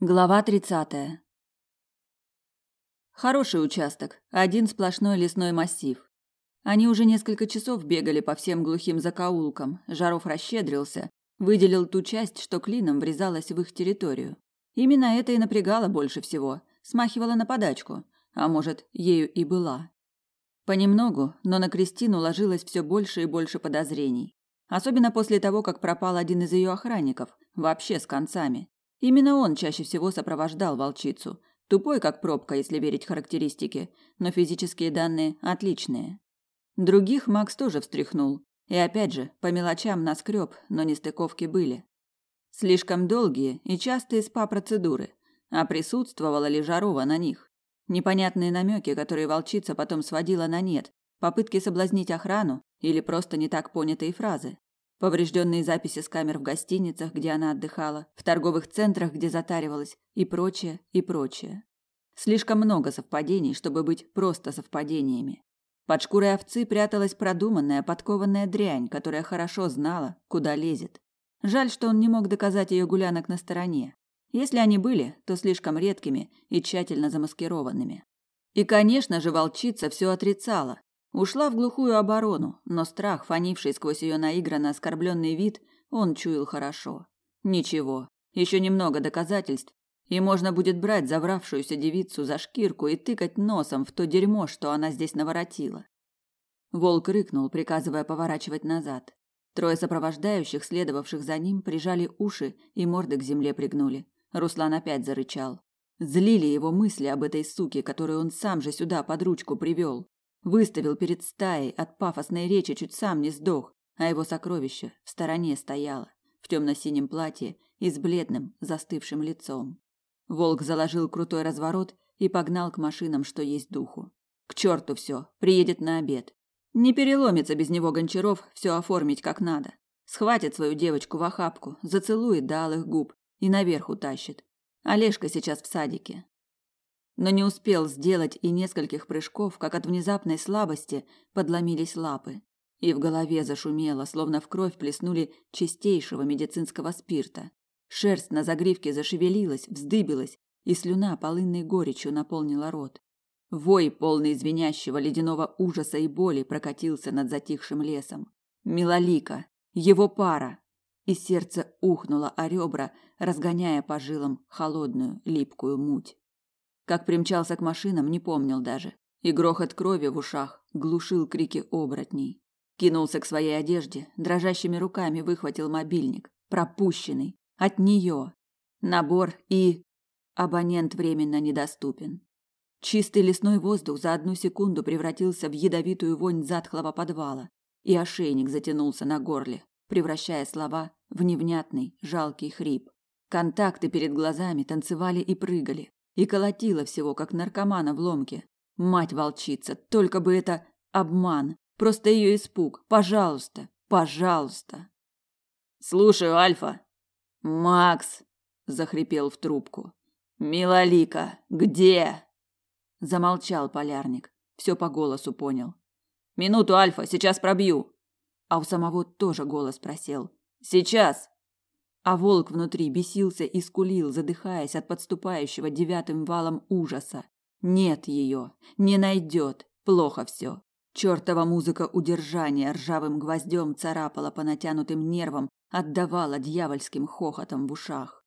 Глава тридцатая. Хороший участок, один сплошной лесной массив. Они уже несколько часов бегали по всем глухим закоулкам. Жаров расщедрился, выделил ту часть, что клином врезалась в их территорию. Именно это и напрягало больше всего, смахивало на подачку, а может, ею и была. Понемногу, но на Кристину ложилось все больше и больше подозрений. Особенно после того, как пропал один из ее охранников, вообще с концами. Именно он чаще всего сопровождал волчицу. Тупой, как пробка, если верить характеристике, но физические данные отличные. Других Макс тоже встряхнул. И опять же, по мелочам наскреб, но нестыковки были. Слишком долгие и частые СПА-процедуры. А присутствовала ли Жарова на них? Непонятные намеки, которые волчица потом сводила на нет, попытки соблазнить охрану или просто не так понятые фразы поврежденные записи с камер в гостиницах, где она отдыхала, в торговых центрах, где затаривалась, и прочее, и прочее. Слишком много совпадений, чтобы быть просто совпадениями. Под шкурой овцы пряталась продуманная, подкованная дрянь, которая хорошо знала, куда лезет. Жаль, что он не мог доказать ее гулянок на стороне. Если они были, то слишком редкими и тщательно замаскированными. И, конечно же, волчица все отрицала, Ушла в глухую оборону, но страх, фонивший сквозь ее наигранно оскорбленный вид, он чуял хорошо. Ничего, еще немного доказательств, и можно будет брать завравшуюся девицу за шкирку и тыкать носом в то дерьмо, что она здесь наворотила. Волк рыкнул, приказывая поворачивать назад. Трое сопровождающих, следовавших за ним, прижали уши и морды к земле пригнули. Руслан опять зарычал. Злили его мысли об этой суке, которую он сам же сюда под ручку привел. Выставил перед стаей, от пафосной речи чуть сам не сдох, а его сокровище в стороне стояло, в темно-синем платье и с бледным, застывшим лицом. Волк заложил крутой разворот и погнал к машинам, что есть духу. К черту все, приедет на обед. Не переломится без него Гончаров все оформить как надо. Схватит свою девочку в охапку, зацелует до алых губ и наверх утащит. Олежка сейчас в садике но не успел сделать и нескольких прыжков, как от внезапной слабости подломились лапы, и в голове зашумело, словно в кровь плеснули чистейшего медицинского спирта. Шерсть на загривке зашевелилась, вздыбилась, и слюна полынной горечью наполнила рот. Вой, полный звенящего ледяного ужаса и боли, прокатился над затихшим лесом. Милолика, его пара, и сердце ухнуло о ребра, разгоняя по жилам холодную липкую муть. Как примчался к машинам, не помнил даже. И грохот крови в ушах глушил крики оборотней. Кинулся к своей одежде, дрожащими руками выхватил мобильник. Пропущенный. От нее. Набор и... Абонент временно недоступен. Чистый лесной воздух за одну секунду превратился в ядовитую вонь затхлого подвала, и ошейник затянулся на горле, превращая слова в невнятный, жалкий хрип. Контакты перед глазами танцевали и прыгали, и колотила всего, как наркомана в ломке. Мать волчица, только бы это обман, просто ее испуг. Пожалуйста, пожалуйста. Слушаю, Альфа. Макс, захрипел в трубку. Милолика, где? Замолчал полярник. Все по голосу понял. Минуту, Альфа, сейчас пробью. А у самого тоже голос просел. Сейчас. А волк внутри бесился и скулил, задыхаясь от подступающего девятым валом ужаса. Нет ее, не найдет, плохо все. Чертова музыка удержания ржавым гвоздем царапала по натянутым нервам, отдавала дьявольским хохотом в ушах.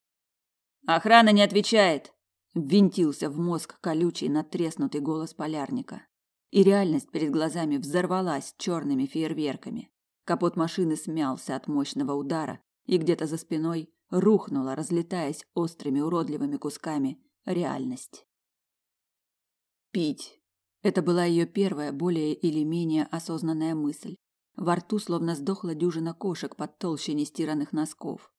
«Охрана не отвечает!» – ввинтился в мозг колючий надтреснутый голос полярника. И реальность перед глазами взорвалась черными фейерверками. Капот машины смялся от мощного удара, и где-то за спиной рухнула, разлетаясь острыми уродливыми кусками, реальность. Пить. Это была ее первая, более или менее осознанная мысль. Во рту словно сдохла дюжина кошек под толщей нестиранных носков.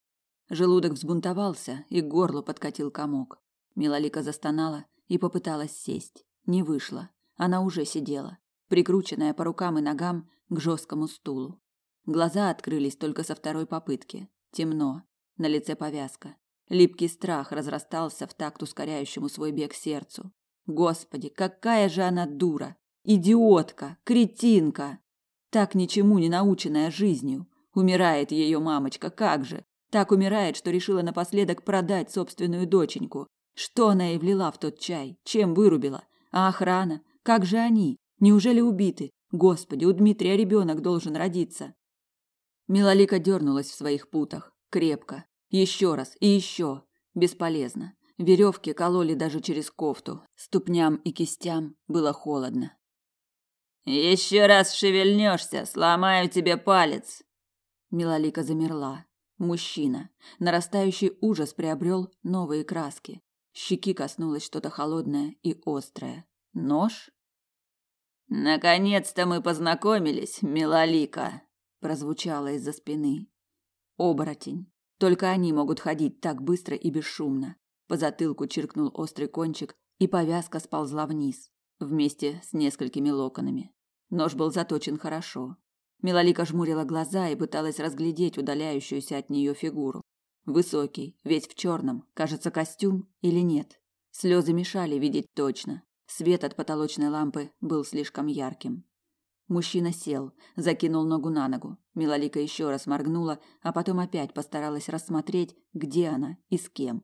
Желудок взбунтовался, и к горлу подкатил комок. Милолика застонала и попыталась сесть. Не вышло. Она уже сидела, прикрученная по рукам и ногам к жесткому стулу. Глаза открылись только со второй попытки. Темно, на лице повязка. Липкий страх разрастался в такт ускоряющему свой бег сердцу. Господи, какая же она дура! Идиотка, кретинка! Так ничему не наученная жизнью. Умирает ее мамочка, как же? Так умирает, что решила напоследок продать собственную доченьку. Что она и влила в тот чай? Чем вырубила? А охрана? Как же они? Неужели убиты? Господи, у Дмитрия ребенок должен родиться. Милолика дернулась в своих путах. Крепко. Еще раз и еще. Бесполезно. Веревки кололи даже через кофту. Ступням и кистям было холодно. Еще раз шевельнешься, сломаю тебе палец. Милолика замерла. Мужчина. Нарастающий ужас приобрел новые краски. Щеки коснулось что-то холодное и острое. Нож? Наконец-то мы познакомились, Милолика, прозвучало из-за спины. Оборотень. Только они могут ходить так быстро и бесшумно. По затылку чиркнул острый кончик, и повязка сползла вниз, вместе с несколькими локонами. Нож был заточен хорошо. Милолика жмурила глаза и пыталась разглядеть удаляющуюся от нее фигуру. Высокий, весь в черном, кажется, костюм или нет. Слезы мешали видеть точно. Свет от потолочной лампы был слишком ярким. Мужчина сел, закинул ногу на ногу. Милолика еще раз моргнула, а потом опять постаралась рассмотреть, где она и с кем.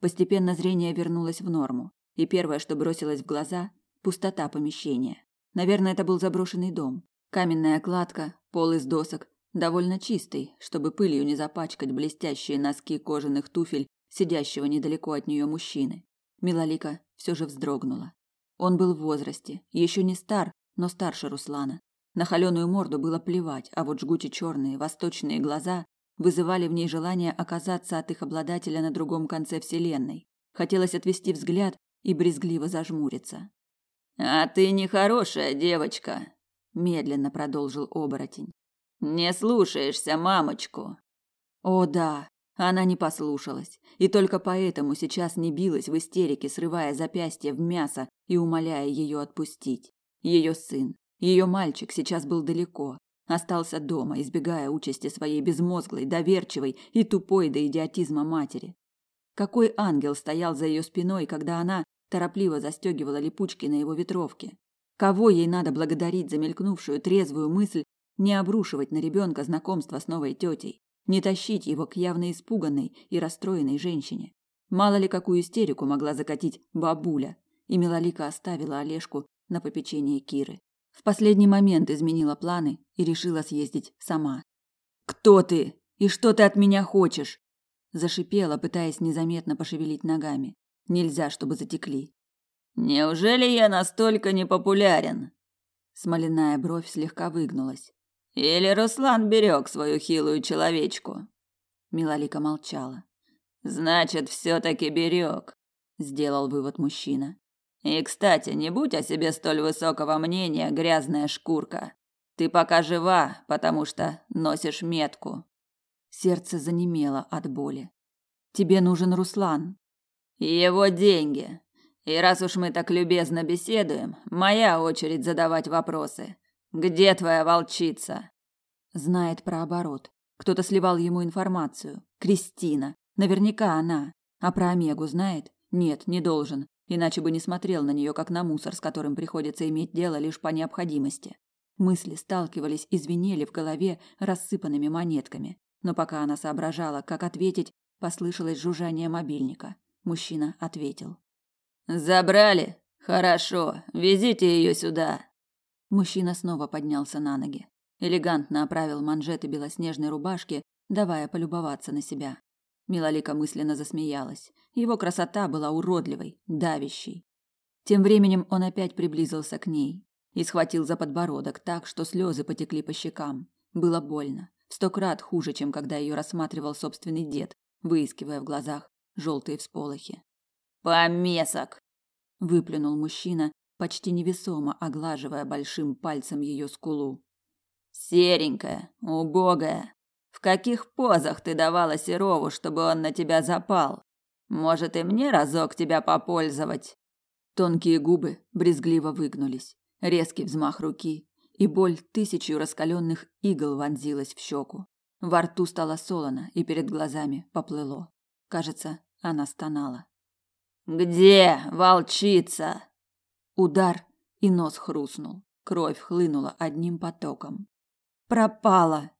Постепенно зрение вернулось в норму, и первое, что бросилось в глаза пустота помещения. Наверное, это был заброшенный дом. Каменная кладка, пол из досок, довольно чистый, чтобы пылью не запачкать блестящие носки кожаных туфель сидящего недалеко от нее мужчины. Милолика все же вздрогнула. Он был в возрасте, еще не стар, но старше Руслана. На холеную морду было плевать, а вот жгучи черные, восточные глаза вызывали в ней желание оказаться от их обладателя на другом конце вселенной. Хотелось отвести взгляд и брезгливо зажмуриться. А ты нехорошая девочка, медленно продолжил оборотень. Не слушаешься мамочку. О да, она не послушалась, и только поэтому сейчас не билась в истерике, срывая запястье в мясо и умоляя ее отпустить. Ее сын, ее мальчик сейчас был далеко, остался дома, избегая участи своей безмозглой, доверчивой и тупой до идиотизма матери. Какой ангел стоял за ее спиной, когда она торопливо застегивала липучки на его ветровке? Кого ей надо благодарить за мелькнувшую трезвую мысль не обрушивать на ребенка знакомство с новой тетей, не тащить его к явно испуганной и расстроенной женщине? Мало ли какую истерику могла закатить бабуля, и Милолика оставила Олежку на попечение Киры. В последний момент изменила планы и решила съездить сама. «Кто ты? И что ты от меня хочешь?» Зашипела, пытаясь незаметно пошевелить ногами. Нельзя, чтобы затекли. «Неужели я настолько непопулярен?» Смоляная бровь слегка выгнулась. «Или Руслан берег свою хилую человечку?» Милалика молчала. «Значит, все-таки берег», — сделал вывод мужчина. И, кстати, не будь о себе столь высокого мнения, грязная шкурка. Ты пока жива, потому что носишь метку. Сердце занемело от боли. Тебе нужен Руслан. Его деньги. И раз уж мы так любезно беседуем, моя очередь задавать вопросы. Где твоя волчица? Знает про оборот. Кто-то сливал ему информацию. Кристина. Наверняка она. А про Омегу знает? Нет, не должен иначе бы не смотрел на нее как на мусор, с которым приходится иметь дело лишь по необходимости. Мысли сталкивались и звенели в голове рассыпанными монетками. Но пока она соображала, как ответить, послышалось жужжание мобильника. Мужчина ответил. «Забрали? Хорошо. Везите ее сюда». Мужчина снова поднялся на ноги. Элегантно оправил манжеты белоснежной рубашки, давая полюбоваться на себя. Милолика мысленно засмеялась. Его красота была уродливой, давящей. Тем временем он опять приблизился к ней и схватил за подбородок так, что слезы потекли по щекам. Было больно, в сто крат хуже, чем когда ее рассматривал собственный дед, выискивая в глазах желтые всполохи. «Помесок!» – выплюнул мужчина, почти невесомо оглаживая большим пальцем ее скулу. «Серенькая, убогая, в каких позах ты давала Серову, чтобы он на тебя запал? Может, и мне разок тебя попользовать?» Тонкие губы брезгливо выгнулись. Резкий взмах руки, и боль тысячью раскаленных игл вонзилась в щеку. Во рту стало солоно, и перед глазами поплыло. Кажется, она стонала. «Где волчица?» Удар, и нос хрустнул. Кровь хлынула одним потоком. «Пропала!»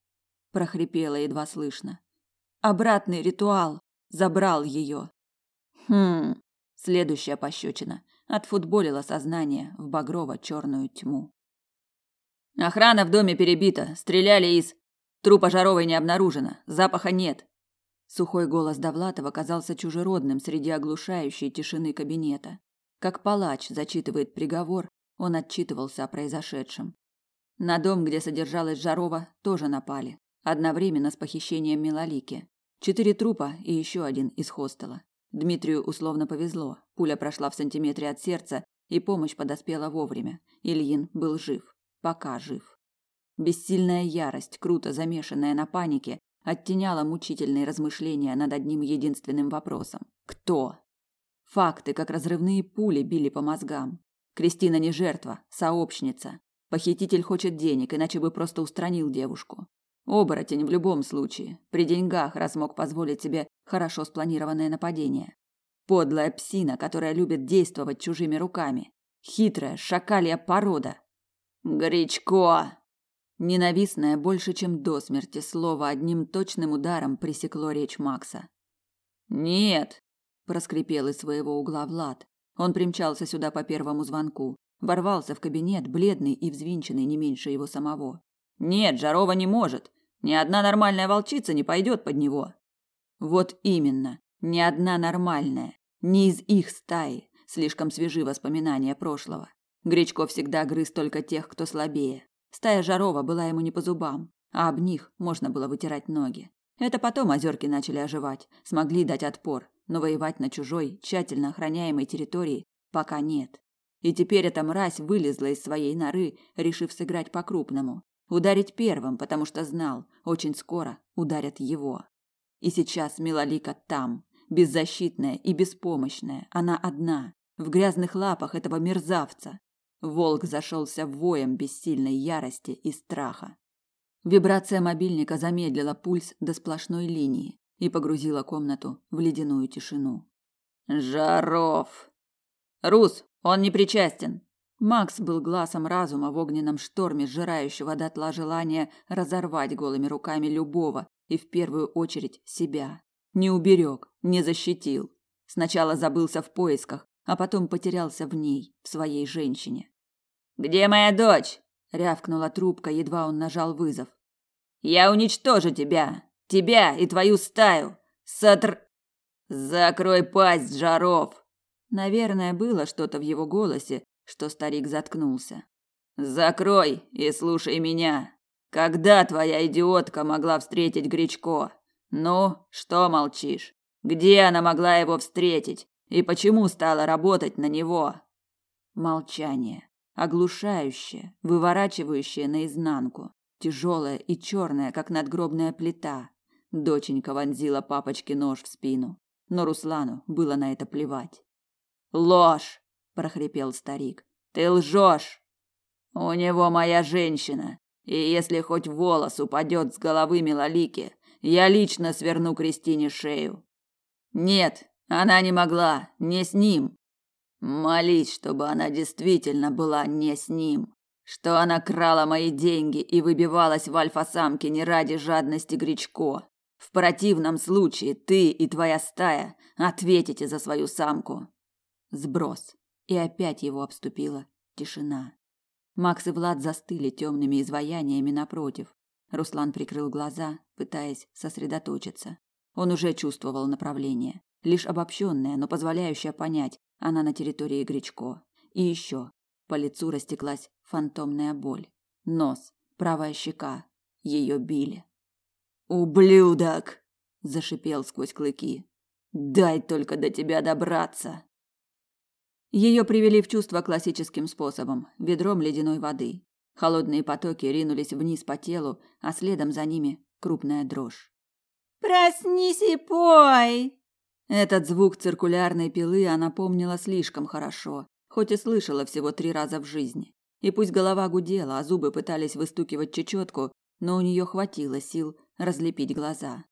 прохрипела едва слышно. Обратный ритуал. Забрал ее. Хм. Следующая пощечина отфутболила сознание в багрово-черную тьму. Охрана в доме перебита, стреляли из... Трупа Жаровой не обнаружено, запаха нет. Сухой голос Довлатова казался чужеродным среди оглушающей тишины кабинета. Как палач зачитывает приговор, он отчитывался о произошедшем. На дом, где содержалась Жарова, тоже напали. Одновременно с похищением Милолики. Четыре трупа и еще один из хостела. Дмитрию условно повезло. Пуля прошла в сантиметре от сердца, и помощь подоспела вовремя. Ильин был жив. Пока жив. Бессильная ярость, круто замешанная на панике, оттеняла мучительные размышления над одним единственным вопросом. Кто? Факты, как разрывные пули, били по мозгам. Кристина не жертва, сообщница. Похититель хочет денег, иначе бы просто устранил девушку. Оборотень в любом случае, при деньгах, раз мог позволить себе хорошо спланированное нападение. Подлая псина, которая любит действовать чужими руками. Хитрая шакалья порода. Гречко! Ненавистное больше, чем до смерти слово одним точным ударом пресекло речь Макса. Нет, проскрипел из своего угла Влад. Он примчался сюда по первому звонку, ворвался в кабинет, бледный и взвинченный не меньше его самого. Нет, Жарова не может. Ни одна нормальная волчица не пойдет под него. Вот именно, ни одна нормальная, не из их стаи. Слишком свежи воспоминания прошлого. Гречко всегда грыз только тех, кто слабее. Стая Жарова была ему не по зубам, а об них можно было вытирать ноги. Это потом озерки начали оживать, смогли дать отпор, но воевать на чужой, тщательно охраняемой территории пока нет. И теперь эта мразь вылезла из своей норы, решив сыграть по-крупному. Ударить первым, потому что знал, очень скоро ударят его. И сейчас Милолика там, беззащитная и беспомощная, она одна, в грязных лапах этого мерзавца. Волк зашелся воем бессильной ярости и страха. Вибрация мобильника замедлила пульс до сплошной линии и погрузила комнату в ледяную тишину. Жаров. Рус, он не причастен. Макс был глазом разума в огненном шторме, сжирающего дотла желания разорвать голыми руками любого и в первую очередь себя. Не уберег, не защитил. Сначала забылся в поисках, а потом потерялся в ней, в своей женщине. «Где моя дочь?» – рявкнула трубка, едва он нажал вызов. «Я уничтожу тебя! Тебя и твою стаю! Сотр...» «Закрой пасть, Жаров!» Наверное, было что-то в его голосе, что старик заткнулся. Закрой и слушай меня. Когда твоя идиотка могла встретить Гречко? Ну, что молчишь? Где она могла его встретить и почему стала работать на него? Молчание, оглушающее, выворачивающее наизнанку, тяжелое и черное, как надгробная плита. Доченька вонзила папочке нож в спину, но Руслану было на это плевать. Ложь, прохрипел старик. Ты лжешь. У него моя женщина, и если хоть волос упадет с головы Милолики, я лично сверну Кристине шею. Нет, она не могла, не с ним. Молись, чтобы она действительно была не с ним, что она крала мои деньги и выбивалась в альфа-самке не ради жадности Гречко. В противном случае ты и твоя стая ответите за свою самку. Сброс и опять его обступила тишина. Макс и Влад застыли темными изваяниями напротив. Руслан прикрыл глаза, пытаясь сосредоточиться. Он уже чувствовал направление, лишь обобщенное, но позволяющее понять, она на территории Гречко. И еще по лицу растеклась фантомная боль. Нос, правая щека, ее били. Ублюдок, зашипел сквозь клыки. Дай только до тебя добраться. Ее привели в чувство классическим способом – ведром ледяной воды. Холодные потоки ринулись вниз по телу, а следом за ними крупная дрожь. «Проснись и пой!» Этот звук циркулярной пилы она помнила слишком хорошо, хоть и слышала всего три раза в жизни. И пусть голова гудела, а зубы пытались выстукивать чечетку, но у нее хватило сил разлепить глаза.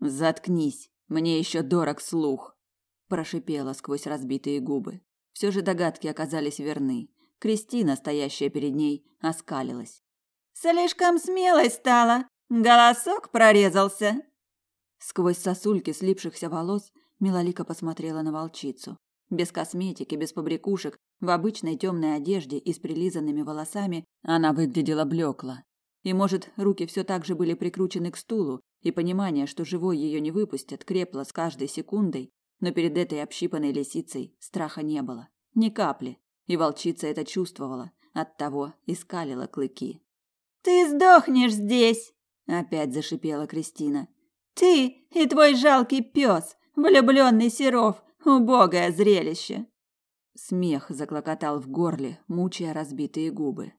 «Заткнись, мне еще дорог слух!» – прошипела сквозь разбитые губы. Все же догадки оказались верны. Кристина, стоящая перед ней, оскалилась. «Слишком смелой стала. Голосок прорезался». Сквозь сосульки слипшихся волос Милолика посмотрела на волчицу. Без косметики, без побрякушек, в обычной темной одежде и с прилизанными волосами она выглядела блекло. И, может, руки все так же были прикручены к стулу, и понимание, что живой ее не выпустят, крепло с каждой секундой, но перед этой общипанной лисицей страха не было. Ни капли. И волчица это чувствовала, оттого и скалила клыки. «Ты сдохнешь здесь!» – опять зашипела Кристина. «Ты и твой жалкий пес, влюбленный Серов, убогое зрелище!» Смех заклокотал в горле, мучая разбитые губы.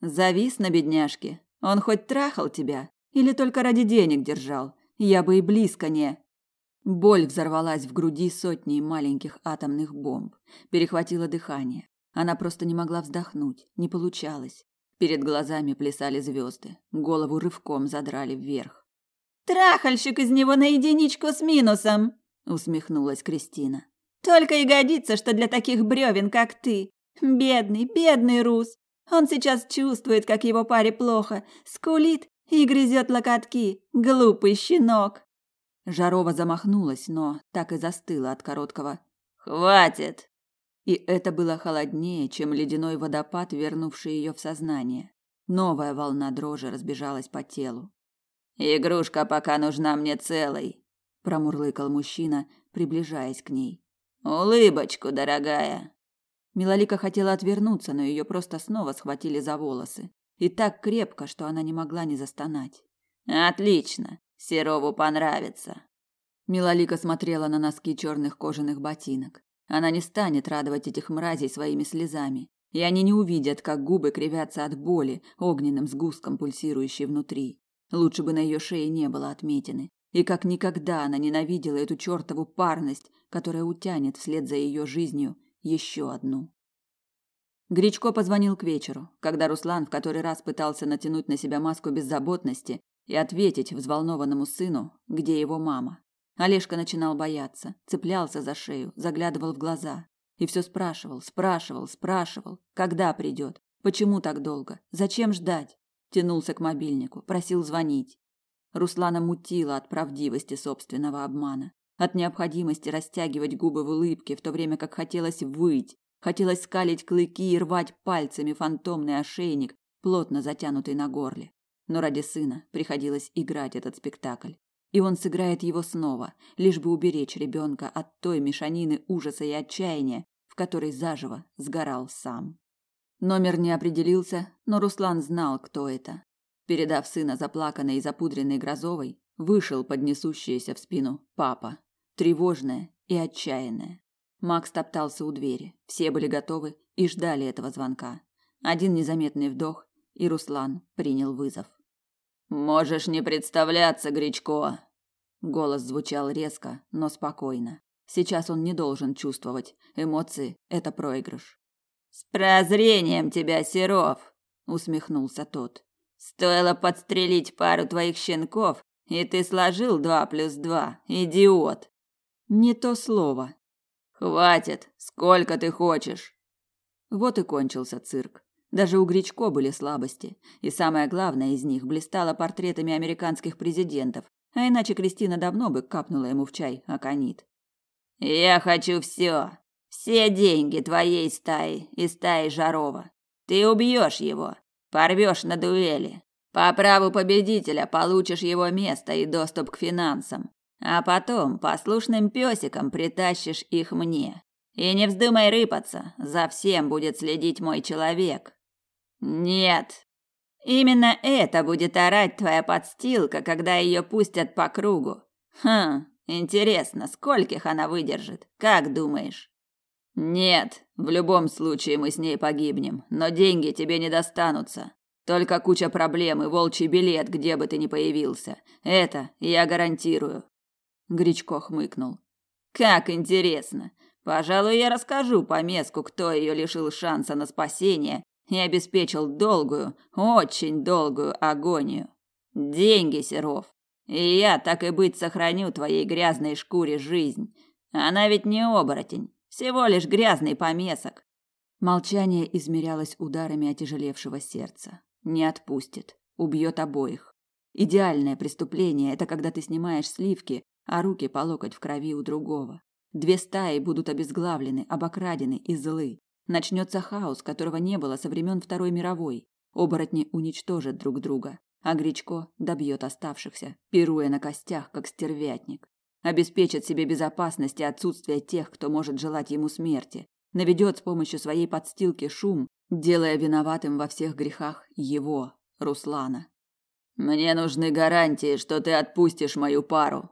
«Завис на бедняжке? Он хоть трахал тебя? Или только ради денег держал? Я бы и близко не...» Боль взорвалась в груди сотней маленьких атомных бомб. Перехватило дыхание. Она просто не могла вздохнуть, не получалось. Перед глазами плясали звезды, голову рывком задрали вверх. «Трахальщик из него на единичку с минусом!» усмехнулась Кристина. «Только и годится, что для таких бревен, как ты. Бедный, бедный Рус. Он сейчас чувствует, как его паре плохо, скулит и грызет локотки. Глупый щенок!» Жарова замахнулась, но так и застыла от короткого «Хватит!» И это было холоднее, чем ледяной водопад, вернувший ее в сознание. Новая волна дрожи разбежалась по телу. «Игрушка пока нужна мне целой», – промурлыкал мужчина, приближаясь к ней. «Улыбочку, дорогая!» Милолика хотела отвернуться, но ее просто снова схватили за волосы. И так крепко, что она не могла не застонать. «Отлично! Серову понравится!» Милолика смотрела на носки черных кожаных ботинок. Она не станет радовать этих мразей своими слезами, и они не увидят, как губы кривятся от боли, огненным сгустком пульсирующей внутри. Лучше бы на ее шее не было отметины. И как никогда она ненавидела эту чертову парность, которая утянет вслед за ее жизнью еще одну. Гречко позвонил к вечеру, когда Руслан в который раз пытался натянуть на себя маску беззаботности и ответить взволнованному сыну, где его мама. Олежка начинал бояться, цеплялся за шею, заглядывал в глаза и все спрашивал, спрашивал, спрашивал, когда придет, почему так долго, зачем ждать. Тянулся к мобильнику, просил звонить. Руслана мутила от правдивости собственного обмана, от необходимости растягивать губы в улыбке, в то время как хотелось выть, хотелось скалить клыки и рвать пальцами фантомный ошейник, плотно затянутый на горле. Но ради сына приходилось играть этот спектакль. И он сыграет его снова, лишь бы уберечь ребенка от той мешанины ужаса и отчаяния, в которой заживо сгорал сам. Номер не определился, но Руслан знал, кто это. Передав сына заплаканной и запудренной Грозовой, вышел под несущееся в спину папа, тревожная и отчаянная. Макс топтался у двери. Все были готовы и ждали этого звонка. Один незаметный вдох, и Руслан принял вызов. Можешь не представляться, Гречко. Голос звучал резко, но спокойно. Сейчас он не должен чувствовать. Эмоции это проигрыш. С прозрением тебя, Серов, усмехнулся тот. Стоило подстрелить пару твоих щенков, и ты сложил два плюс два, идиот. Не то слово. Хватит, сколько ты хочешь? Вот и кончился цирк. Даже у Гречко были слабости, и самое главное из них блистало портретами американских президентов, а иначе Кристина давно бы капнула ему в чай аконит. «Я хочу все, все деньги твоей стаи и стаи Жарова. Ты убьешь его, порвешь на дуэли. По праву победителя получишь его место и доступ к финансам, а потом послушным песиком притащишь их мне. И не вздумай рыпаться, за всем будет следить мой человек, нет. Именно это будет орать твоя подстилка, когда ее пустят по кругу. Хм, интересно, скольких она выдержит? Как думаешь? Нет, в любом случае мы с ней погибнем, но деньги тебе не достанутся. Только куча проблем и волчий билет, где бы ты ни появился. Это я гарантирую. Гречко хмыкнул. Как интересно. Пожалуй, я расскажу по меску, кто ее лишил шанса на спасение и обеспечил долгую, очень долгую агонию. Деньги, Серов. И я, так и быть, сохраню твоей грязной шкуре жизнь. Она ведь не оборотень, всего лишь грязный помесок. Молчание измерялось ударами отяжелевшего сердца. Не отпустит, убьет обоих. Идеальное преступление – это когда ты снимаешь сливки, а руки по локоть в крови у другого. Две стаи будут обезглавлены, обокрадены и злы. Начнется хаос, которого не было со времен Второй мировой. Оборотни уничтожат друг друга, а Гречко добьет оставшихся, пируя на костях, как стервятник. Обеспечит себе безопасность и отсутствие тех, кто может желать ему смерти. Наведет с помощью своей подстилки шум, делая виноватым во всех грехах его, Руслана. Мне нужны гарантии, что ты отпустишь мою пару.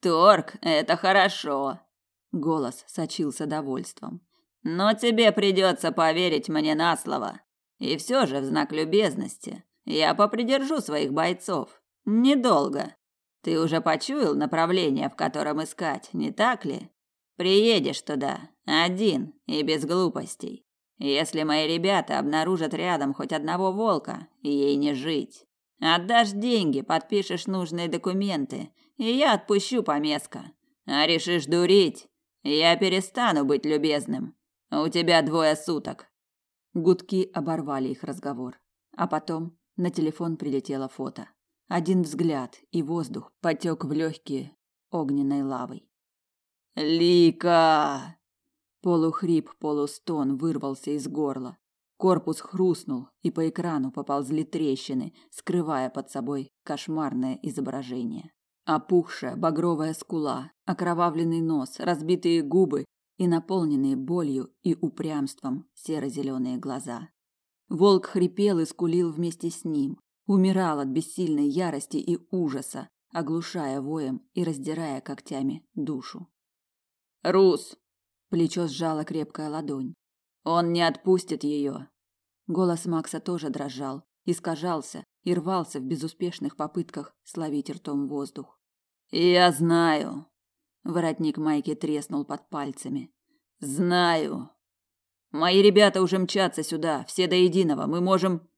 Торг, это хорошо. Голос сочился довольством. Но тебе придется поверить мне на слово. И все же в знак любезности я попридержу своих бойцов. Недолго. Ты уже почуял направление, в котором искать, не так ли? Приедешь туда один и без глупостей. Если мои ребята обнаружат рядом хоть одного волка, ей не жить. Отдашь деньги, подпишешь нужные документы, и я отпущу помеска. А решишь дурить, я перестану быть любезным. У тебя двое суток. Гудки оборвали их разговор, а потом на телефон прилетело фото. Один взгляд, и воздух потек в легкие огненной лавой. Лика! Полухрип, полустон вырвался из горла. Корпус хрустнул, и по экрану поползли трещины, скрывая под собой кошмарное изображение. Опухшая багровая скула, окровавленный нос, разбитые губы и наполненные болью и упрямством серо-зеленые глаза. Волк хрипел и скулил вместе с ним, умирал от бессильной ярости и ужаса, оглушая воем и раздирая когтями душу. «Рус!» – плечо сжала крепкая ладонь. Он не отпустит ее. Голос Макса тоже дрожал, искажался и рвался в безуспешных попытках словить ртом воздух. Я знаю. Воротник майки треснул под пальцами. Знаю. Мои ребята уже мчатся сюда, все до единого. Мы можем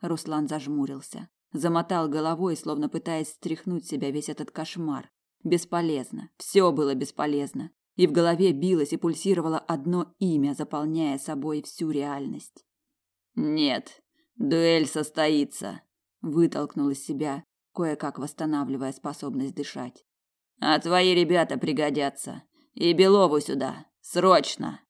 Руслан зажмурился, замотал головой, словно пытаясь стряхнуть себя весь этот кошмар. Бесполезно. Все было бесполезно и в голове билось и пульсировало одно имя, заполняя собой всю реальность. Нет, дуэль состоится, вытолкнул из себя, кое-как восстанавливая способность дышать. А твои ребята пригодятся. И Белову сюда, срочно.